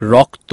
রক্ত